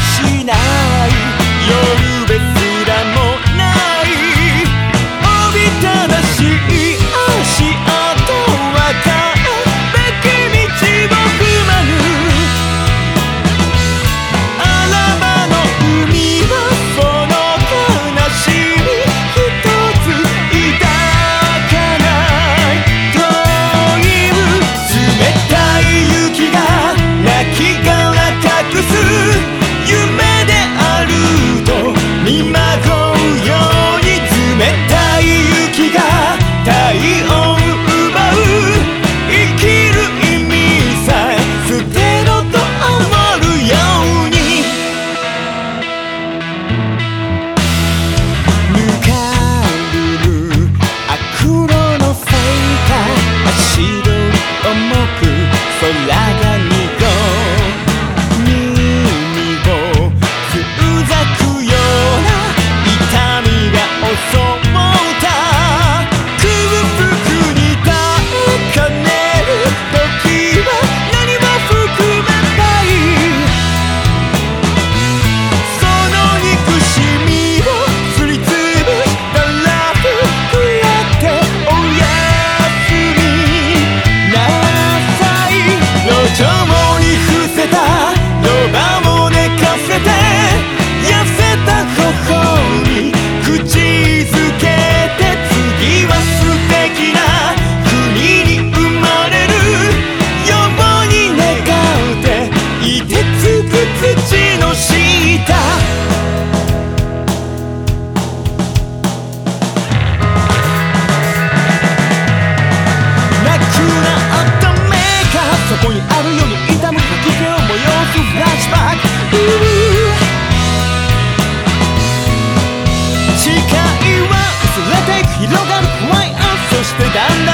しないんだ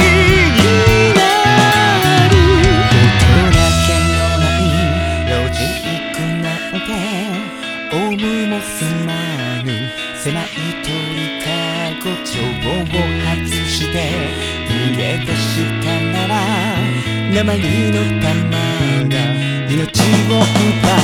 いになるけのないロジックなんてもすまぬ狭い鳥かご帳を外して逃げ出したなら鉛の玉が命を奪う